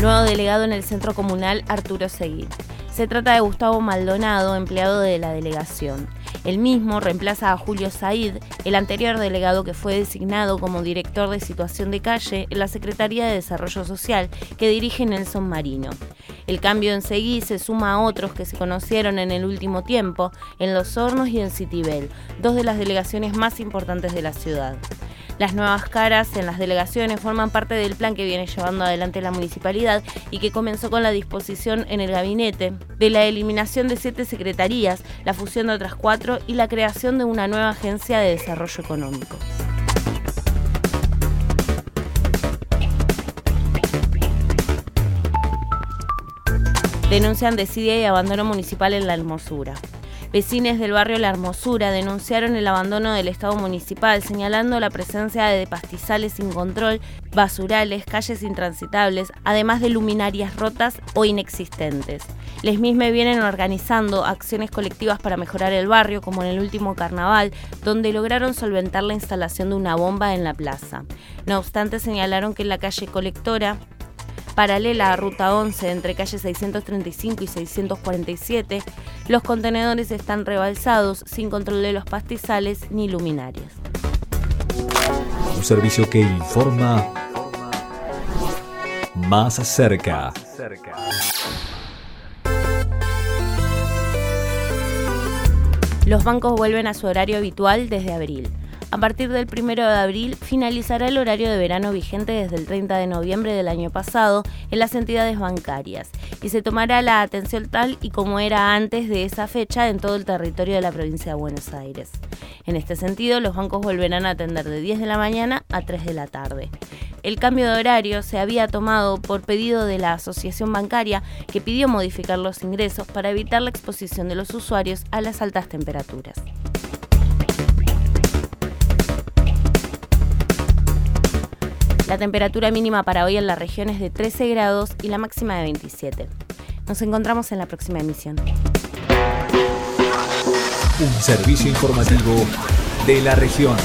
Nuevo delegado en el Centro Comunal Arturo Seguí. Se trata de Gustavo Maldonado, empleado de la delegación. El mismo reemplaza a Julio Said, el anterior delegado que fue designado como director de situación de calle en la Secretaría de Desarrollo Social que dirige Nelson Marino. El cambio en Seguí se suma a otros que se conocieron en el último tiempo en Los Hornos y en Citibel, dos de las delegaciones más importantes de la ciudad. Las nuevas caras en las delegaciones forman parte del plan que viene llevando adelante la municipalidad y que comenzó con la disposición en el gabinete de la eliminación de siete secretarías, la fusión de otras cuatro y la creación de una nueva agencia de desarrollo económico. Denuncian desidia y abandono municipal en la Hermosura. Vecines del barrio La Hermosura denunciaron el abandono del Estado municipal, señalando la presencia de pastizales sin control, basurales, calles intransitables, además de luminarias rotas o inexistentes. Les mismos vienen organizando acciones colectivas para mejorar el barrio, como en el último carnaval, donde lograron solventar la instalación de una bomba en la plaza. No obstante, señalaron que en la calle Colectora paralela a Ruta 11 entre calles 635 y 647, los contenedores están rebalsados sin control de los pastizales ni luminarias. Un servicio que informa más cerca. Los bancos vuelven a su horario habitual desde abril. A partir del 1 de abril finalizará el horario de verano vigente desde el 30 de noviembre del año pasado en las entidades bancarias y se tomará la atención tal y como era antes de esa fecha en todo el territorio de la provincia de Buenos Aires. En este sentido, los bancos volverán a atender de 10 de la mañana a 3 de la tarde. El cambio de horario se había tomado por pedido de la Asociación Bancaria que pidió modificar los ingresos para evitar la exposición de los usuarios a las altas temperaturas. La temperatura mínima para hoy en la región es de 13 grados y la máxima de 27. Nos encontramos en la próxima emisión. Un servicio informativo de la región.